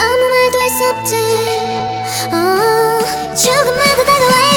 아무 말도 할 수 없지. oh, 조금만 더 다가와